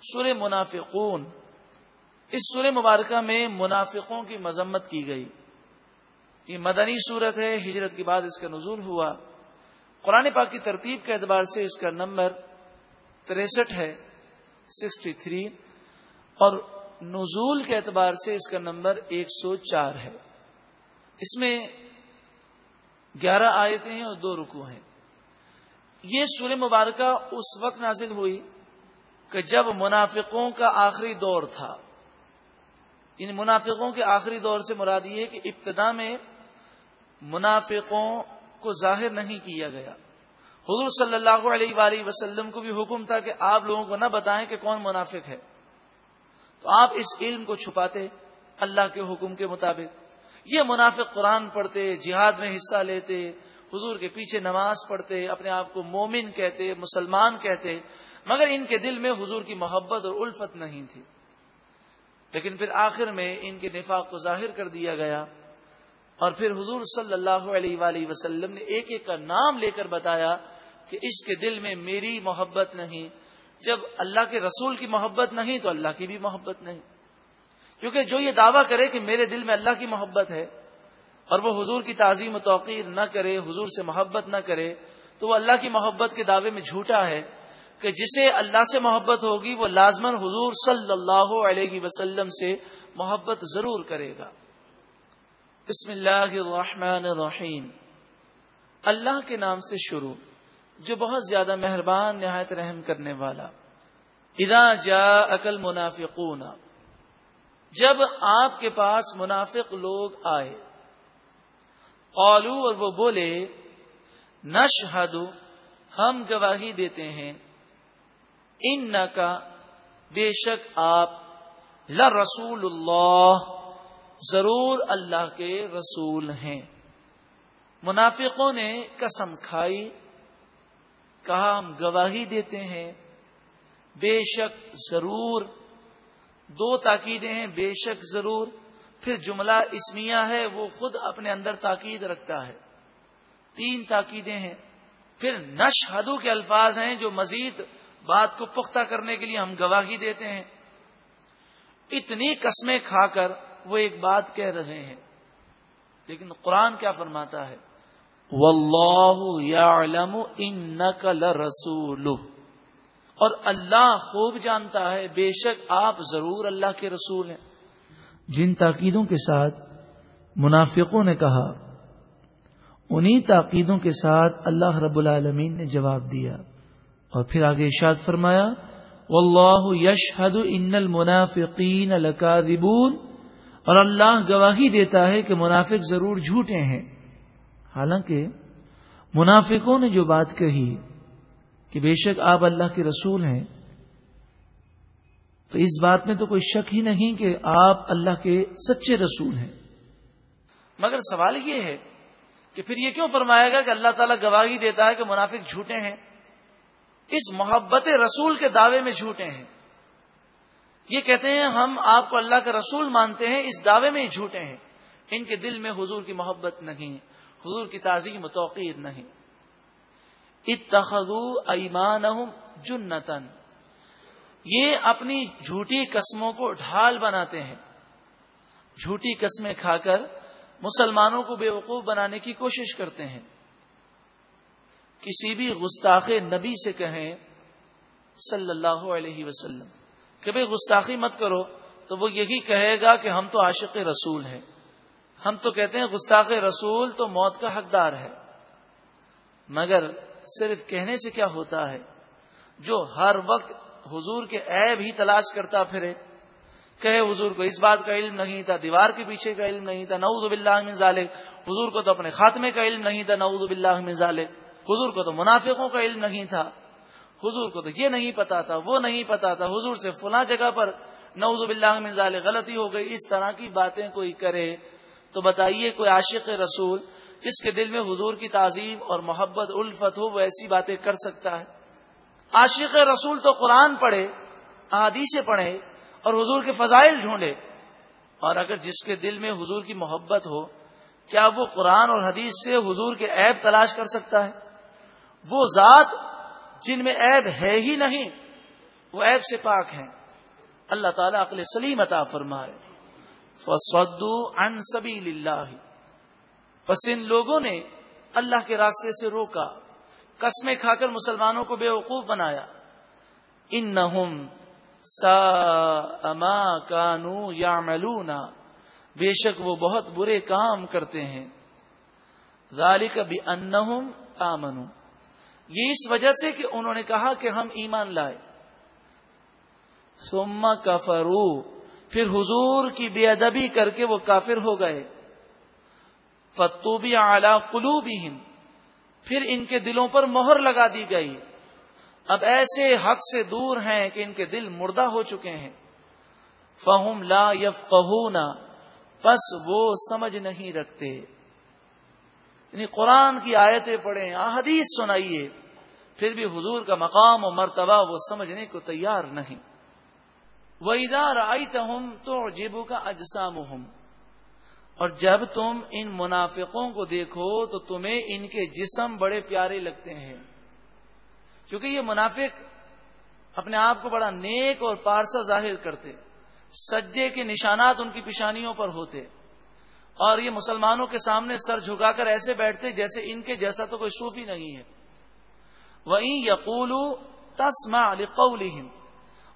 سور منافقون، اس سور مبارکہ میں منافقوں کی مذمت کی گئی۔ یہ مدنی صورت ہے، ہجرت کے بعد اس کا نزول ہوا۔ قرآن پاک کی ترتیب کے اعتبار سے اس کا نمبر تریسٹھ ہے، سکسٹی تھری۔ اور نزول کے اعتبار سے اس کا نمبر ایک سو چار ہے۔ اس میں گیارہ آیتیں ہیں اور دو رکو ہیں۔ یہ سور مبارکہ اس وقت نازل ہوئی کہ جب منافقوں کا آخری دور تھا، ان منافقوں کے آخری دور سے مراد یہ کہ ابتدا میں منافقوں کو ظاہر نہیں کیا گیا۔ حضور صلی اللہ علیہ وآلہ وسلم کو بھی حکم تھا کہ آپ لوگوں کو نہ بتائیں کہ کون منافق ہے۔ تو آپ اس علم کو چھپاتے اللہ کے حکم کے مطابق۔ یہ منافق قرآن پڑھتے، جہاد میں حصہ لیتے، حضور کے پیچھے نماز پڑھتے، اپنے آپ کو مومن کہتے، مسلمان کہتے۔ مگر ان کے دل میں حضور کی محبت اور الفت نہیں تھی۔ لیکن پھر آخر میں ان کے نفاق کو ظاہر کر دیا گیا۔ اور پھر حضور صلی اللہ علیہ وآلہ وسلم نے ایک ایک کا نام لے کر بتایا کہ اس کے دل میں میری محبت نہیں۔ جب اللہ کے رسول کی محبت نہیں تو اللہ کی بھی محبت نہیں۔ کیونکہ جو یہ دعویٰ کرے کہ میرے دل میں اللہ کی محبت ہے اور وہ حضور کی تعظیم و توقیر نہ کرے، حضور سے محبت نہ کرے، تو وہ اللہ کی محبت کے دعوے میں جھوٹا ہے۔ کہ جسے اللہ سے محبت ہوگی وہ لازمن حضور صلی اللہ علیہ وسلم سے محبت ضرور کرے گا۔ بسم اللہ الرحمن الرحیم۔ اللہ کے نام سے شروع، جو بہت زیادہ مہربان، نہایت رحم کرنے والا۔ ادا جا عقل منافقون جب آپ کے پاس منافق لوگ آئے قالو اور وہ بولے نش ہم گواہی دیتے ہیں۔ ان کا بے شک آپ ل رسول اللہ، ضرور اللہ کے رسول ہیں۔ منافقوں نے قسم کھائی، کہا ہم گواہی دیتے ہیں۔ بے شک ضرور، دو تاکیدیں ہیں، بے شک ضرور۔ پھر جملہ اسمیہ ہے، وہ خود اپنے اندر تاکید رکھتا ہے۔ تین تاکیدیں ہیں۔ پھر نش کے الفاظ ہیں جو مزید بات کو پختہ کرنے کے لیے ہم گواہی دیتے ہیں۔ اتنی قسمیں کھا کر وہ ایک بات کہہ رہے ہیں۔ لیکن قرآن کیا فرماتا ہے؟ واللہ یعلم انک لرسول اور اللہ خوب جانتا ہے، بے شک آپ ضرور اللہ کے رسول ہیں۔ جن تاکیدوں کے ساتھ منافقوں نے کہا، انہی تاکیدوں کے ساتھ اللہ رب العالمین نے جواب دیا۔ اور پھر آگے ارشاد فرمایا، واللہ یشہد ان المنافقین لکاذبون اور اللہ گواہی دیتا ہے کہ منافق ضرور جھوٹے ہیں۔ حالانکہ منافقوں نے جو بات کہی کہ بے شک آپ اللہ کے رسول ہیں، تو اس بات میں تو کوئی شک ہی نہیں کہ آپ اللہ کے سچے رسول ہیں۔ مگر سوال یہ ہے کہ پھر یہ کیوں فرمایا گا کہ اللہ تعالیٰ گواہی دیتا ہے کہ منافق جھوٹے ہیں؟ اس محبت رسول کے دعوے میں جھوٹے ہیں۔ یہ کہتے ہیں ہم آپ کو اللہ کا رسول مانتے ہیں، اس دعوے میں ہی جھوٹے ہیں۔ ان کے دل میں حضور کی محبت نہیں، حضور کی تعظیم توقیر نہیں۔ اتخذو ایمان جنتن یہ اپنی جھوٹی قسموں کو ڈھال بناتے ہیں۔ جھوٹی قسمیں کھا کر مسلمانوں کو بے وقوف بنانے کی کوشش کرتے ہیں۔ کسی بھی گستاخ نبی سے کہیں صلی اللہ علیہ وسلم کہ بھائی گستاخی مت کرو، تو وہ یہی کہے گا کہ ہم تو عاشق رسول ہیں۔ ہم تو کہتے ہیں گستاخ رسول تو موت کا حقدار ہے۔ مگر صرف کہنے سے کیا ہوتا ہے؟ جو ہر وقت حضور کے عیب ہی تلاش کرتا پھرے، کہے حضور کو اس بات کا علم نہیں تھا، دیوار کے پیچھے کا علم نہیں تھا، نعوذ باللہ من ظالم حضور کو تو اپنے خاتمے کا علم نہیں تھا، نعوذ باللہ من ظالم حضور کو تو منافقوں کا علم نہیں تھا۔ حضور کو تو یہ نہیں پتا تھا، وہ نہیں پتا تھا۔ حضور سے فلاں جگہ پر نعوذ باللہ من ظالم غلطی ہو گئی، اس طرح کی باتیں کوئی کرے۔ تو بتائیے کوئی عاشق رسول جس کے دل میں حضور کی تعظیم اور محبت، الفت ہو، وہ ایسی باتیں کر سکتا ہے۔ عاشق رسول تو قرآن پڑھے احادیث پڑھے اور حضور کے فضائل ڈھونڈے۔ اور اگر جس کے دل میں حضور کی محبت ہو، کیا وہ قرآن اور حدیث سے حضور کے عیب تلاش کر سکتا ہے؟ وہ ذات جن میں عیب ہے ہی نہیں، وہ عیب سے پاک ہیں۔ اللہ تعالیٰ عقل سلیم عطا فرمائے۔ فسدو ان سبیل اللہ پس ان لوگوں نے اللہ کے راستے سے روکا، قسمیں کھا کر مسلمانوں کو بے وقوف بنایا۔ ان نہ سا کانو یا بے شک وہ بہت برے کام کرتے ہیں۔ ذالک بھی انہم آمنو یہ اس وجہ سے کہ انہوں نے کہا کہ ہم ایمان لائے۔ سما کفرو پھر حضور کی بے ادبی کر کے وہ کافر ہو گئے۔ فتوبی اعلی قلو پھر ان کے دلوں پر مہر لگا دی گئی۔ اب ایسے حق سے دور ہیں کہ ان کے دل مردہ ہو چکے ہیں۔ فہم لا یف پس وہ سمجھ نہیں رکھتے۔ یعنی قرآن کی آیتیں پڑھیں حدیث سنائیے۔ پھر بھی حضور کا مقام و مرتبہ وہ سمجھنے کو تیار نہیں۔ وہ ادار آئی تم تو جیبو کا اجسام اور جب تم ان منافقوں کو دیکھو تو تمہیں ان کے جسم بڑے پیارے لگتے ہیں۔ کیونکہ یہ منافق اپنے آپ کو بڑا نیک اور پارسا ظاہر کرتے سجے کے نشانات ان کی پیشانیوں پر ہوتے۔ اور یہ مسلمانوں کے سامنے سر جھکا کر ایسے بیٹھتے جیسے ان کے جیسا تو کوئی صوفی نہیں ہے۔ وہ یقول تسما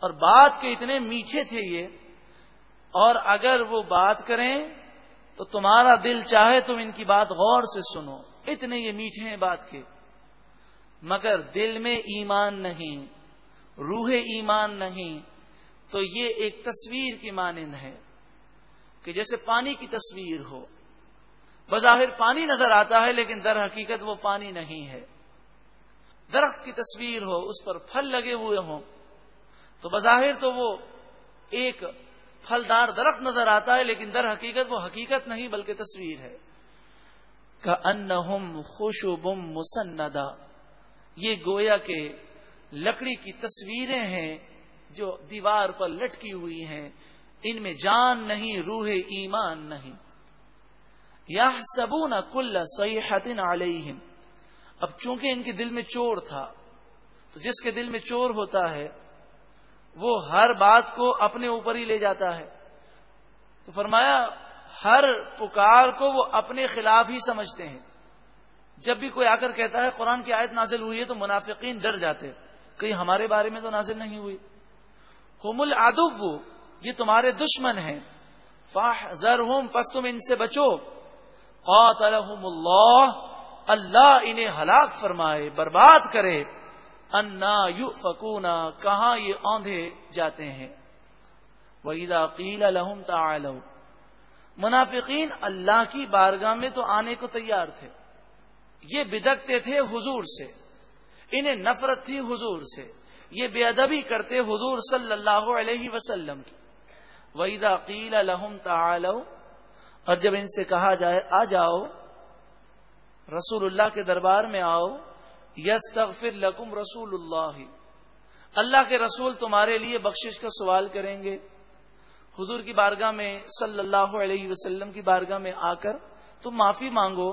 اور بات کے اتنے میٹھے تھے یہ۔ اور اگر وہ بات کریں تو تمہارا دل چاہے تم ان کی بات غور سے سنو۔ اتنے یہ میٹھے ہیں بات کے۔ مگر دل میں ایمان نہیں، روح ایمان نہیں، تو یہ ایک تصویر کی مانند ہے کہ جیسے پانی کی تصویر ہو۔ بظاہر پانی نظر آتا ہے، لیکن در حقیقت وہ پانی نہیں ہے۔ درخت کی تصویر ہو، اس پر پھل لگے ہوئے ہوں۔ تو بظاہر تو وہ ایک پھلدار درخت نظر آتا ہے، لیکن در حقیقت وہ حقیقت نہیں، بلکہ تصویر ہے۔ کا ان خوش و بم مسندا یہ گویا کے لکڑی کی تصویریں ہیں جو دیوار پر لٹکی ہوئی ہیں۔ ان میں جان نہیں، روح ایمان نہیں۔ یا سبو نہ کل سیاحت علیہم۔ اب چونکہ ان کے دل میں چور تھا، تو جس کے دل میں چور ہوتا ہے، وہ ہر بات کو اپنے اوپر ہی لے جاتا ہے۔ تو فرمایا، ہر پکار کو وہ اپنے خلاف ہی سمجھتے ہیں۔ جب بھی کوئی آ کر کہتا ہے، قرآن کی آیت نازل ہوئی ہے تو منافقین ڈر جاتے کہیں ہمارے بارے میں تو نازل نہیں ہوئی۔ ہوم العدب یہ تمہارے دشمن ہیں۔ فاح پس تم ان سے بچو۔ قاتلہم اللہ اللہ انہیں ہلاک فرمائے، برباد کرے۔ انا یو فکونا کہاں یہ اوندے جاتے ہیں؟ وَإِذَا قِيلَ لَهُمْ تَعَالَوْا۔ منافقین اللہ کی بارگاہ میں تو آنے کو تیار تھے۔ یہ بدکتے تھے حضور سے۔ انہیں نفرت تھی حضور سے۔ یہ بے ادبی کرتے حضور صلی اللہ علیہ وسلم کی۔ ویدا قیل الحم تعالو اور جب ان سے کہا جائے، آ جاؤ۔ رسول اللہ کے دربار میں آؤ یس تغفر لکم رسول اللہ۔ اللہ کے رسول تمہارے لیے بخشش کا سوال کریں گے۔ حضور کی بارگاہ میں صلی اللہ علیہ وسلم کی بارگاہ میں آ کر تم معافی مانگو۔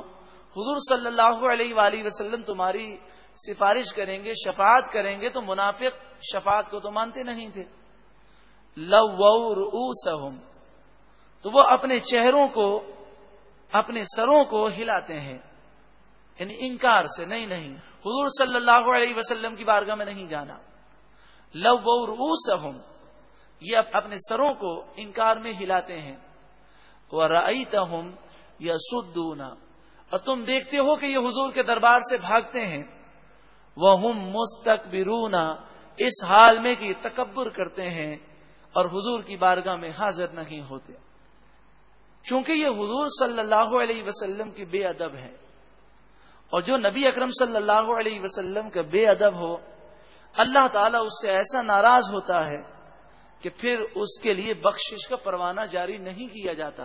حضور صلی اللہ علیہ وآلہ وسلم تمہاری سفارش کریں گے، شفاعت کریں گے تو منافق شفاعت کو تو مانتے نہیں تھے۔ لو تو وہ اپنے چہروں کو، اپنے سروں کو ہلاتے ہیں۔ یعنی انکار سے، نہیں نہیں۔ حضور صلی اللہ علیہ وسلم کی بارگاہ میں نہیں جانا۔ لو وہ یہ اپنے سروں کو انکار میں ہلاتے ہیں۔ وہ رئی تہم یا اور تم دیکھتے ہو کہ یہ حضور کے دربار سے بھاگتے ہیں۔ وہ ہم مستق اس حال میں کہ تکبر کرتے ہیں اور حضور کی بارگاہ میں حاضر نہیں ہوتے۔ چونکہ یہ حضور صلی اللہ علیہ وسلم کی بے ادب ہے اور جو نبی اکرم صلی اللہ علیہ وسلم کا بے ادب ہو، اللہ تعالیٰ اس سے ایسا ناراض ہوتا ہے کہ پھر اس کے لیے بخشش کا پروانہ جاری نہیں کیا جاتا۔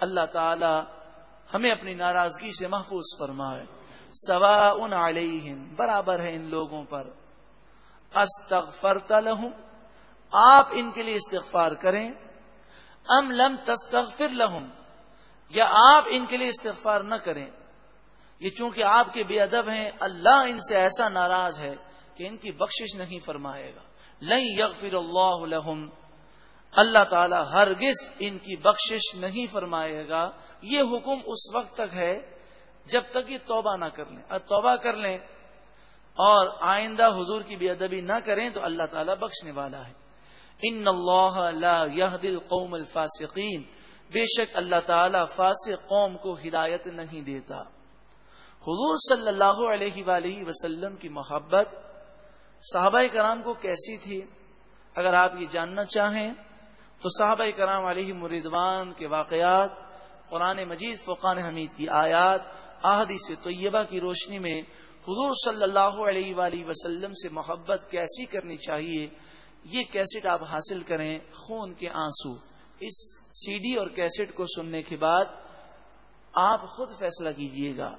اللہ تعالی ہمیں اپنی ناراضگی سے محفوظ فرمائے۔ سوا ان علیہم، برابر ہے ان لوگوں پر۔ استغفرت لہم، آپ ان کے لیے استغفار کریں۔ ام لم تستغفر لہم، یا آپ ان کے لیے استغفار نہ کریں۔ یہ چونکہ آپ کے بے ادب ہیں، اللہ ان سے ایسا ناراض ہے کہ ان کی بخشش نہیں فرمائے گا۔ لن یغفر اللہ لہم۔ اللہ تعالی ہرگز ان کی بخشش نہیں فرمائے گا۔ یہ حکم اس وقت تک ہے جب تک یہ توبہ نہ کر لیں۔ اور توبہ کر لیں اور آئندہ حضور کی بے ادبی نہ کریں تو اللہ تعالیٰ بخشنے والا ہے۔ ان اللہ لا يهدي القوم الفاسقین۔ بے شک اللہ تعالی فاسق قوم کو ہدایت نہیں دیتا۔ حضور صلی اللہ علیہ وآلہ وسلم کی محبت صحابہ کرام کو کیسی تھی؟ اگر آپ یہ جاننا چاہیں تو صحابہ کرام علیہ مریدوان کے واقعات، قرآن مجید فقان حمید کی آیات آہدی سے طیبہ کی روشنی میں حضور صلی اللہ علیہ وآلہ وسلم سے محبت کیسی کرنی چاہیے؟ یہ کیسٹ آپ حاصل کریں خون کے آنسو۔ اس سی ڈی اور کیسٹ کو سننے کے بعد آپ خود فیصلہ کیجیے گا۔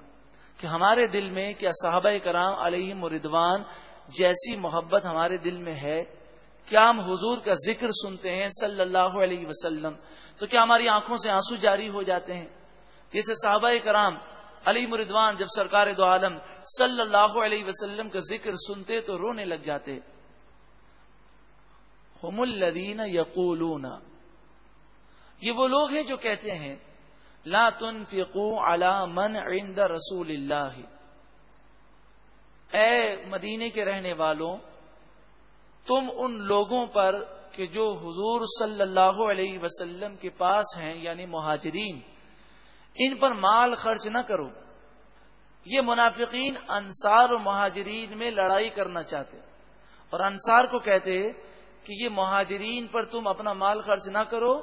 کہ ہمارے دل میں کیا صحابہ کرام علیہ مردوان جیسی محبت ہمارے دل میں ہے، کیا ہم حضور کا ذکر سنتے ہیں صلی اللہ علیہ وسلم؟ تو کیا ہماری آنکھوں سے آنسو جاری ہو جاتے ہیں؟ جیسے صحابہ کرام علی مردوان جب سرکار دو عالم صلی اللہ علیہ وسلم کا ذکر سنتے تو رونے لگ جاتے۔ ہم الدین یقولون۔ یہ وہ لوگ ہیں جو کہتے ہیں لا تنفقوا على من عند رسول اللہ۔ اے مدینے کے رہنے والوں، تم ان لوگوں پر کہ جو حضور صلی اللہ علیہ وسلم کے پاس ہیں یعنی مہاجرین، ان پر مال خرچ نہ کرو۔ یہ منافقین انصار و مہاجرین میں لڑائی کرنا چاہتے۔ اور انصار کو کہتے کہ یہ مہاجرین پر تم اپنا مال خرچ نہ کرو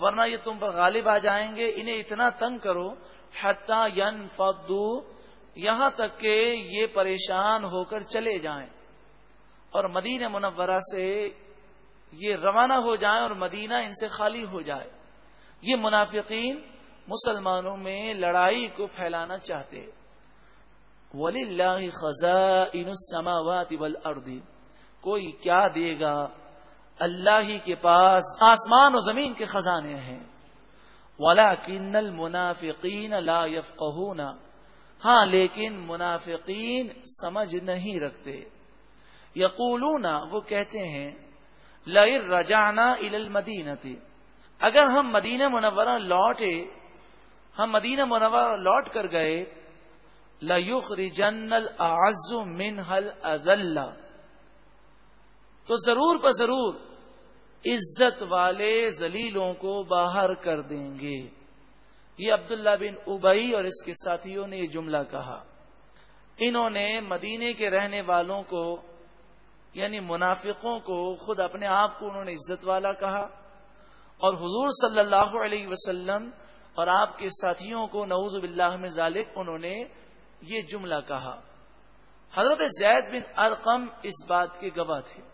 ورنہ یہ تم پر غالب آ جائیں گے۔ انہیں اتنا تنگ کرو، حتیٰ ین یہاں تک کہ یہ پریشان ہو کر چلے جائیں۔ اور مدینہ منورہ سے یہ روانہ ہو جائیں اور مدینہ ان سے خالی ہو جائے۔ یہ منافقین مسلمانوں میں لڑائی کو پھیلانا چاہتے ولی اللہ خزاں ان کوئی کیا دے گا؟ اللہ ہی کے پاس آسمان و زمین کے خزانے ہیں۔ ولا کنل منافقین لا یفقہون ہاں لیکن منافقین سمجھ نہیں رکھتے۔ یقولون، وہ کہتے ہیں لئر رجانا المدینتی اگر ہم مدینہ منورہ لوٹے، ہم مدینہ منورہ لوٹ کر گئے لوخ رجن العز من حل تو ضرور پر ضرور عزت والے زلیلوں کو باہر کر دیں گے۔ یہ عبداللہ بن ابئی اور اس کے ساتھیوں نے یہ جملہ کہا۔ انہوں نے مدینے کے رہنے والوں کو یعنی منافقوں کو خود اپنے آپ کو انہوں نے عزت والا کہا۔ اور حضور صلی اللہ علیہ وسلم اور آپ کے ساتھیوں کو، نعوذ باللہ میں ذالک، انہوں نے یہ جملہ کہا۔ حضرت زید بن ارقم اس بات کے گواہ تھے۔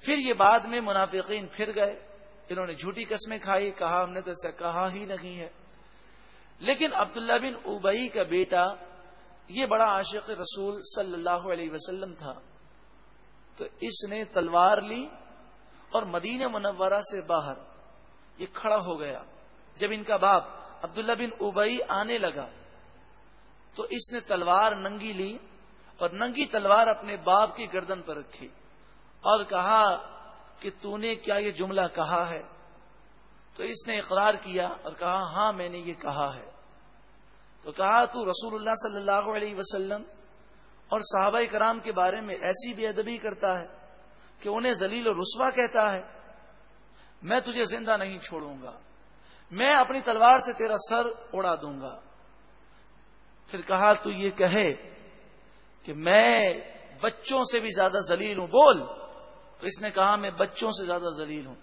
پھر یہ بعد میں منافقین پھر گئے، انہوں نے جھوٹی قسمیں کھائی، کہا ہم نے تو ایسا کہا ہی نہیں ہے۔ لیکن عبداللہ بن اوبئی کا بیٹا، یہ بڑا عاشق رسول صلی اللہ علیہ وسلم تھا۔ تو اس نے تلوار لی اور مدینہ منورہ سے باہر یہ کھڑا ہو گیا۔ جب ان کا باپ عبداللہ بن اوبئی آنے لگا، تو اس نے تلوار ننگی لی اور ننگی تلوار اپنے باپ کی گردن پر رکھی۔ اور کہا کہ تو نے کیا یہ جملہ کہا ہے؟ تو اس نے اقرار کیا اور کہا ہاں میں نے یہ کہا ہے۔ تو کہا، تو رسول اللہ صلی اللہ علیہ وسلم اور صحابہ کرام کے بارے میں ایسی بھی ادبی کرتا ہے کہ انہیں ذلیل و رسوا کہتا ہے، میں تجھے زندہ نہیں چھوڑوں گا، میں اپنی تلوار سے تیرا سر اڑا دوں گا۔ پھر کہا، تو یہ کہے کہ میں بچوں سے بھی زیادہ ذلیل ہوں، بول۔ تو اس نے کہا میں بچوں سے زیادہ ذلیل ہوں۔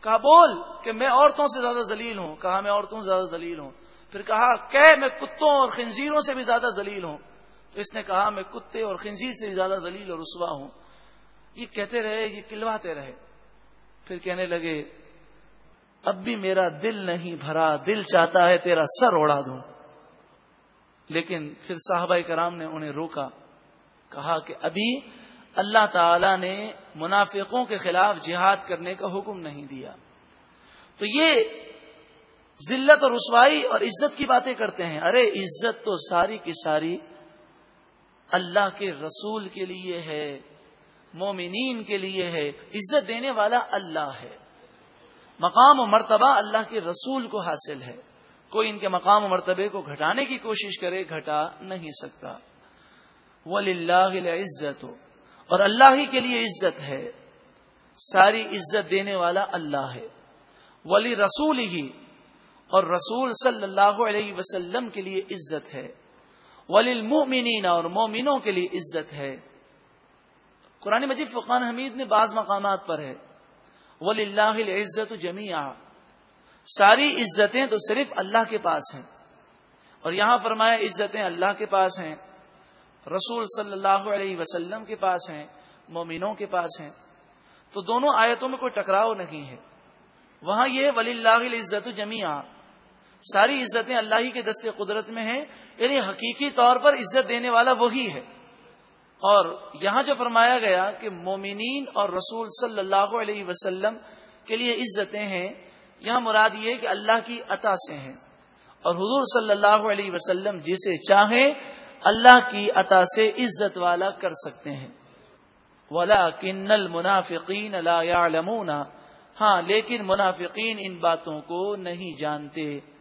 کہا بول کہ میں عورتوں سے زیادہ ذلیل ہوں۔ کہا میں عورتوں سے زیادہ ذلیل ہوں۔ پھر کہا کہ میں کتوں اور خنزیروں سے بھی زیادہ ذلیل ہوں۔ تو اس نے کہا میں کتے اور خنزیر سے بھی زیادہ ذلیل اور رسوا ہوں۔ یہ کہتے رہے، یہ کلواتے رہے۔ پھر کہنے لگے، اب بھی میرا دل نہیں بھرا، دل چاہتا ہے تیرا سر اڑا دوں۔ لیکن پھر صحابہ کرام نے انہیں روکا، کہا کہ ابھی اللہ تعالی نے منافقوں کے خلاف جہاد کرنے کا حکم نہیں دیا۔ تو یہ ذلت اور رسوائی اور عزت کی باتیں کرتے ہیں۔ ارے، عزت تو ساری کی ساری اللہ کے رسول کے لیے ہے، مومنین کے لیے ہے۔ عزت دینے والا اللہ ہے۔ مقام و مرتبہ اللہ کے رسول کو حاصل ہے۔ کوئی ان کے مقام و مرتبے کو گھٹانے کی کوشش کرے، گھٹا نہیں سکتا۔ ولی اللہ عزت اور اللہ ہی کے لیے عزت ہے، ساری عزت دینے والا اللہ ہے۔ ولی رسول ہی اور رسول صلی اللہ علیہ وسلم کے لیے عزت ہے۔ ولی المؤمنین، اور مومنوں کے لیے عزت ہے۔ قرآن مجید فقان حمید نے بعض مقامات پر ہے۔ ولی اللہ عزت جمی ساری عزتیں تو صرف اللہ کے پاس ہیں۔ اور یہاں فرمایا عزتیں اللہ کے پاس ہیں۔ رسول صلی اللہ علیہ وسلم کے پاس ہیں، مومنوں کے پاس ہیں۔ تو دونوں آیتوں میں کوئی ٹکراؤ نہیں ہے۔ وہاں یہ ولی اللہ عزت جمیا ساری عزتیں اللہ ہی کے دست قدرت میں ہیں یعنی حقیقی طور پر عزت دینے والا وہی ہے۔ اور یہاں جو فرمایا گیا کہ مومنین اور رسول صلی اللہ علیہ وسلم کے لیے عزتیں ہیں، یہاں مراد یہ کہ اللہ کی عطا سے ہیں۔ اور حضور صلی اللہ علیہ وسلم جسے چاہیں اللہ کی عطا سے عزت والا کر سکتے ہیں۔ ولا کنل منافقین اللہ ہاں لیکن منافقین ان باتوں کو نہیں جانتے۔